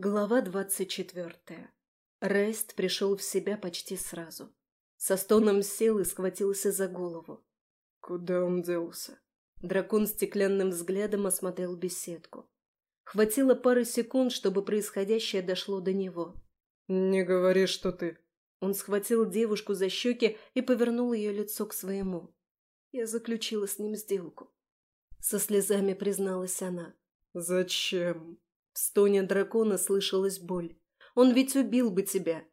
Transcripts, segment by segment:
Глава двадцать четвертая. Рест пришел в себя почти сразу. Со стоном сел и схватился за голову. Куда он делся? Дракон стеклянным взглядом осмотрел беседку. Хватило пары секунд, чтобы происходящее дошло до него. «Не говори, что ты...» Он схватил девушку за щеки и повернул ее лицо к своему. Я заключила с ним сделку. Со слезами призналась она. «Зачем?» В стоне дракона слышалась боль. «Он ведь убил бы тебя!»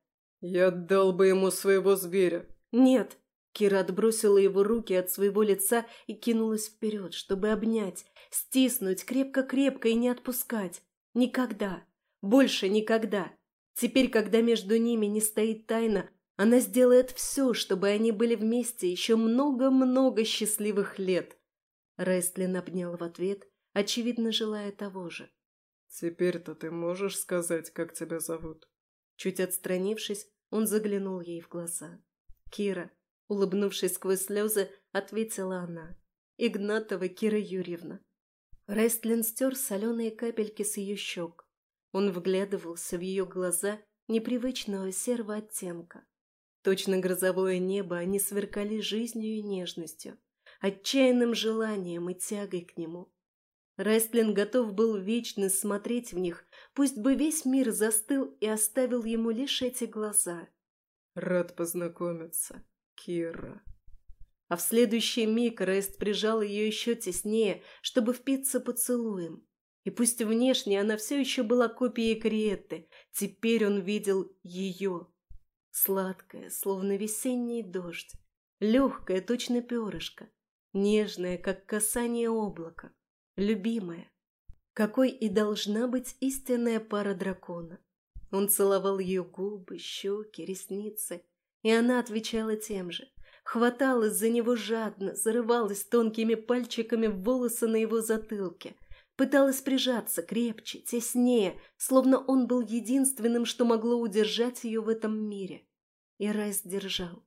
«Я отдал бы ему своего зверя!» «Нет!» Кира отбросила его руки от своего лица и кинулась вперед, чтобы обнять, стиснуть крепко-крепко и не отпускать. Никогда! Больше никогда! Теперь, когда между ними не стоит тайна, она сделает все, чтобы они были вместе еще много-много счастливых лет. Рестлин обнял в ответ, очевидно, желая того же. «Теперь-то ты можешь сказать, как тебя зовут?» Чуть отстранившись, он заглянул ей в глаза. «Кира», улыбнувшись сквозь слезы, ответила она. «Игнатова Кира Юрьевна». Рестлин стер соленые капельки с ее щек. Он вглядывался в ее глаза непривычного серого оттенка. Точно грозовое небо они сверкали жизнью и нежностью, отчаянным желанием и тягой к нему. Рестлин готов был вечно смотреть в них, пусть бы весь мир застыл и оставил ему лишь эти глаза. «Рад познакомиться, Кира». А в следующий миг Рест прижал ее еще теснее, чтобы впиться поцелуем. И пусть внешне она все еще была копией Криетты, теперь он видел ее. Сладкая, словно весенний дождь, легкая, точно перышко, нежная, как касание облака любимая, какой и должна быть истинная пара дракона. Он целовал ее губы, щеки, ресницы, и она отвечала тем же. Хваталась за него жадно, зарывалась тонкими пальчиками в волосы на его затылке, пыталась прижаться крепче, теснее, словно он был единственным, что могло удержать ее в этом мире. И Райс держал.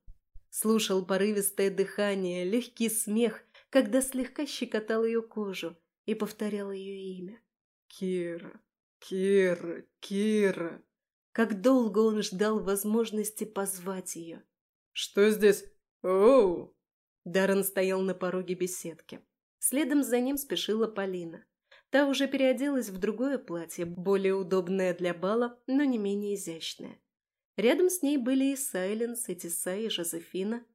Слушал порывистое дыхание, легкий смех, когда слегка щекотал ее кожу, и повторял ее имя. «Кира, Кира, Кира!» Как долго он ждал возможности позвать ее. «Что здесь? Оу!» Даррен стоял на пороге беседки. Следом за ним спешила Полина. Та уже переоделась в другое платье, более удобное для бала, но не менее изящное. Рядом с ней были и Сайленс, и Тесай, и Жозефина.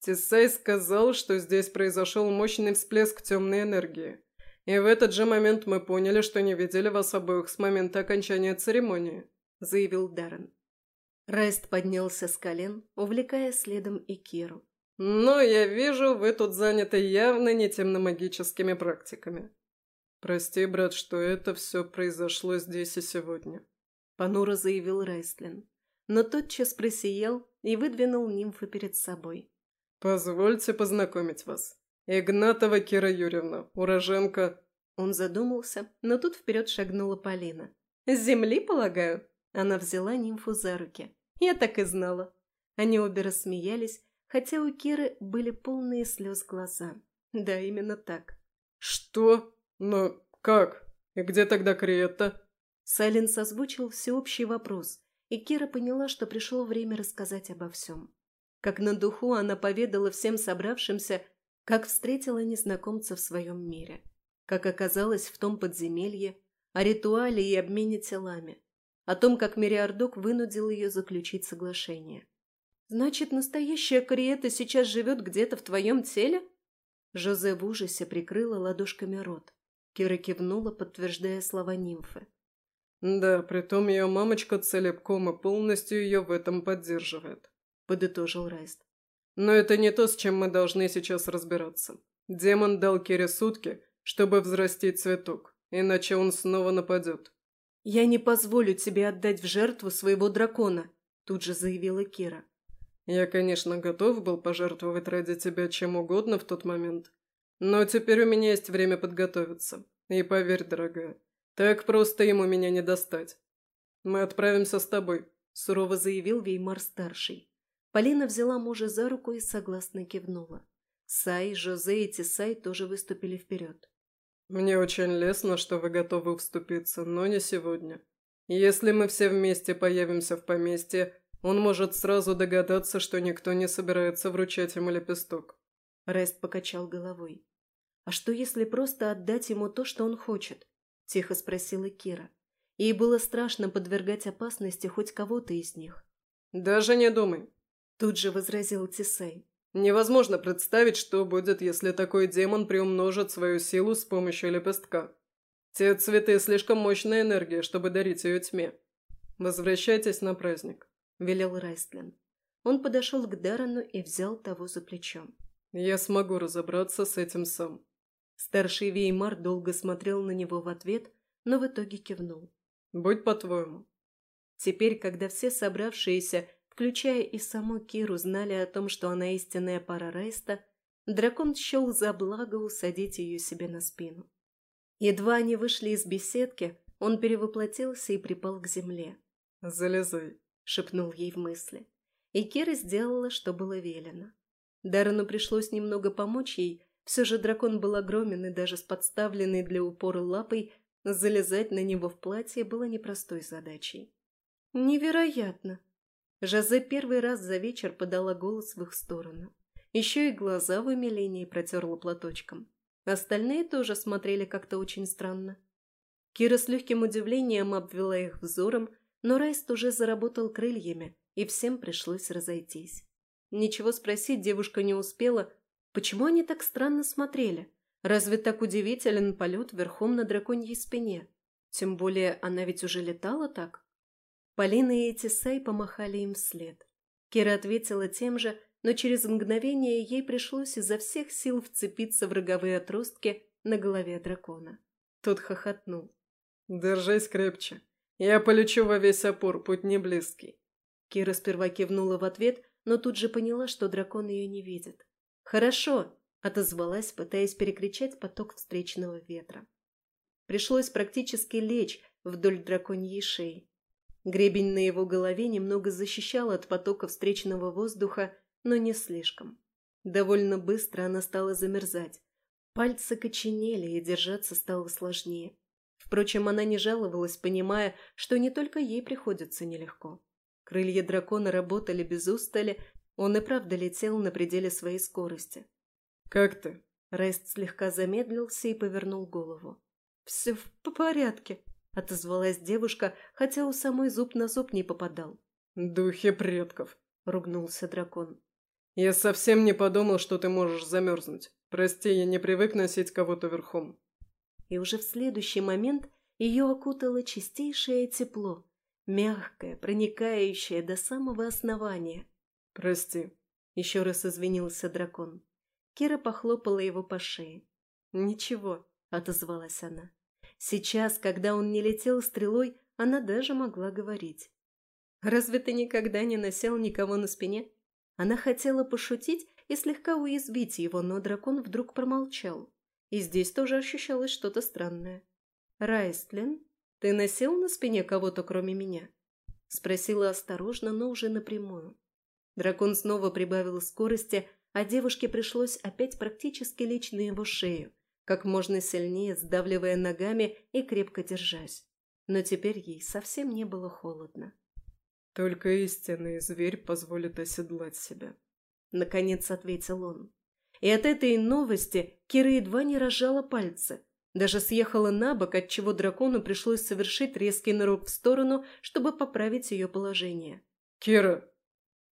Тесай сказал, что здесь произошел мощный всплеск темной энергии. И в этот же момент мы поняли, что не видели вас обоих с момента окончания церемонии», – заявил Даррен. Райст поднялся с колен, увлекая следом и Киру. «Но я вижу, вы тут заняты явно не темномагическими практиками. Прости, брат, что это все произошло здесь и сегодня», – понуро заявил Райстлин. Но тотчас просиял и выдвинул нимфы перед собой. «Позвольте познакомить вас. «Игнатова Кира Юрьевна, уроженка...» Он задумался, но тут вперед шагнула Полина. «С земли, полагаю?» Она взяла нимфу за руки. «Я так и знала». Они обе рассмеялись, хотя у Киры были полные слез глаза. Да, именно так. «Что? Но как? И где тогда Криетта?» Сайленс озвучил всеобщий вопрос, и Кира поняла, что пришло время рассказать обо всем. Как на духу она поведала всем собравшимся как встретила незнакомца в своем мире. Как оказалось в том подземелье, о ритуале и обмене телами. О том, как Мириардок вынудил ее заключить соглашение. «Значит, настоящая Кориэта сейчас живет где-то в твоем теле?» Жозе в ужасе прикрыла ладошками рот. Кира кивнула, подтверждая слова нимфы. «Да, притом ее мамочка целиком и полностью ее в этом поддерживает», — подытожил Райст. Но это не то, с чем мы должны сейчас разбираться. Демон дал Кире сутки, чтобы взрастить цветок, иначе он снова нападет. «Я не позволю тебе отдать в жертву своего дракона», – тут же заявила Кира. «Я, конечно, готов был пожертвовать ради тебя чем угодно в тот момент. Но теперь у меня есть время подготовиться. И поверь, дорогая, так просто ему меня не достать. Мы отправимся с тобой», – сурово заявил Веймар-старший. Полина взяла мужа за руку и согласно кивнула. Сай, Жозе и Тисай тоже выступили вперед. «Мне очень лестно, что вы готовы вступиться, но не сегодня. Если мы все вместе появимся в поместье, он может сразу догадаться, что никто не собирается вручать ему лепесток. Рест покачал головой. «А что, если просто отдать ему то, что он хочет?» – тихо спросила Кира. Ей было страшно подвергать опасности хоть кого-то из них. «Даже не думай», – тут же возразил Тисей. «Невозможно представить, что будет, если такой демон приумножит свою силу с помощью лепестка. Те цветы слишком мощная энергия, чтобы дарить ее тьме. Возвращайтесь на праздник», – велел Райстлин. Он подошел к Даррену и взял того за плечо. «Я смогу разобраться с этим сам». Старший Веймар долго смотрел на него в ответ, но в итоге кивнул. «Будь по-твоему». Теперь, когда все собравшиеся, включая и саму Киру, знали о том, что она истинная пара Райста, дракон счел за благо усадить ее себе на спину. Едва они вышли из беседки, он перевоплотился и припал к земле. «Залезай», — шепнул ей в мысли. И Кира сделала, что было велено. Даррену пришлось немного помочь ей, все же дракон был огромен и даже с подставленной для упора лапой залезать на него в платье было непростой задачей. «Невероятно!» Жозе первый раз за вечер подала голос в их сторону. Еще и глаза в умилении протерла платочком. Остальные тоже смотрели как-то очень странно. Кира с легким удивлением обвела их взором, но Райст уже заработал крыльями, и всем пришлось разойтись. Ничего спросить девушка не успела. Почему они так странно смотрели? Разве так удивителен полет верхом на драконьей спине? Тем более она ведь уже летала так. Полина и Этисай помахали им вслед. Кира ответила тем же, но через мгновение ей пришлось изо всех сил вцепиться в роговые отростки на голове дракона. Тот хохотнул. «Держись крепче. Я полечу во весь опор, путь не близкий». Кира сперва кивнула в ответ, но тут же поняла, что дракон ее не видит. «Хорошо!» – отозвалась, пытаясь перекричать поток встречного ветра. Пришлось практически лечь вдоль драконьей шеи. Гребень на его голове немного защищал от потока встречного воздуха, но не слишком. Довольно быстро она стала замерзать. Пальцы коченели, и держаться стало сложнее. Впрочем, она не жаловалась, понимая, что не только ей приходится нелегко. Крылья дракона работали без устали, он и правда летел на пределе своей скорости. «Как ты?» Рест слегка замедлился и повернул голову. «Все в порядке», — отозвалась девушка, хотя у самой зуб на зуб не попадал. «Духи предков», — ругнулся дракон. «Я совсем не подумал, что ты можешь замерзнуть. Прости, я не привык носить кого-то верхом». И уже в следующий момент ее окутало чистейшее тепло, мягкое, проникающее до самого основания. «Прости», — еще раз извинился дракон. Кира похлопала его по шее. «Ничего», — отозвалась она. Сейчас, когда он не летел стрелой, она даже могла говорить. «Разве ты никогда не носил никого на спине?» Она хотела пошутить и слегка уязвить его, но дракон вдруг промолчал. И здесь тоже ощущалось что-то странное. «Райстлин?» «Ты носил на спине кого-то, кроме меня?» Спросила осторожно, но уже напрямую. Дракон снова прибавил скорости, а девушке пришлось опять практически лечь на его шею, как можно сильнее сдавливая ногами и крепко держась. Но теперь ей совсем не было холодно. «Только истинный зверь позволит оседлать себя», — наконец ответил он. И от этой новости Кира едва не разжала пальцы. Даже съехала на бок, отчего дракону пришлось совершить резкий нырок в сторону, чтобы поправить ее положение. «Кира!»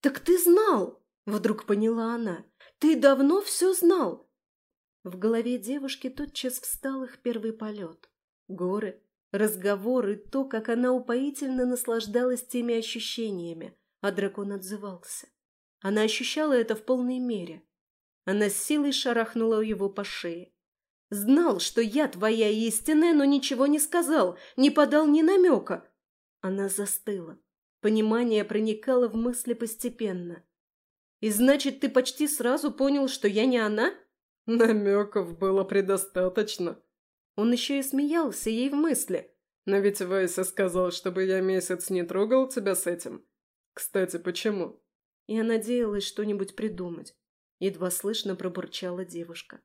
«Так ты знал!» – вдруг поняла она. «Ты давно все знал!» В голове девушки тотчас встал их первый полет. Горы, разговоры, то, как она упоительно наслаждалась теми ощущениями, а дракон отзывался. Она ощущала это в полной мере. Она с силой шарахнула его по шее. Знал, что я твоя истинная, но ничего не сказал, не подал ни намека. Она застыла. Понимание проникало в мысли постепенно. «И значит, ты почти сразу понял, что я не она?» Намеков было предостаточно. Он еще и смеялся ей в мысли. «Но ведь Вайса сказал, чтобы я месяц не трогал тебя с этим. Кстати, почему?» Я надеялась что-нибудь придумать. Едва слышно пробурчала девушка.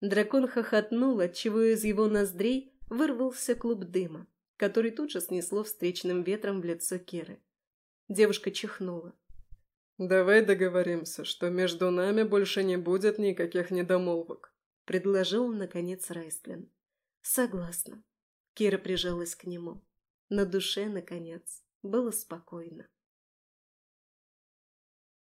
Дракон хохотнул, отчего из его ноздрей вырвался клуб дыма. который тут же снесло встречным ветром в лицо Керы. Девушка чихнула. «Давай договоримся, что между нами больше не будет никаких недомолвок», — предложил, наконец, Райстлин. «Согласна». Кира прижалась к нему. На душе, наконец, было спокойно.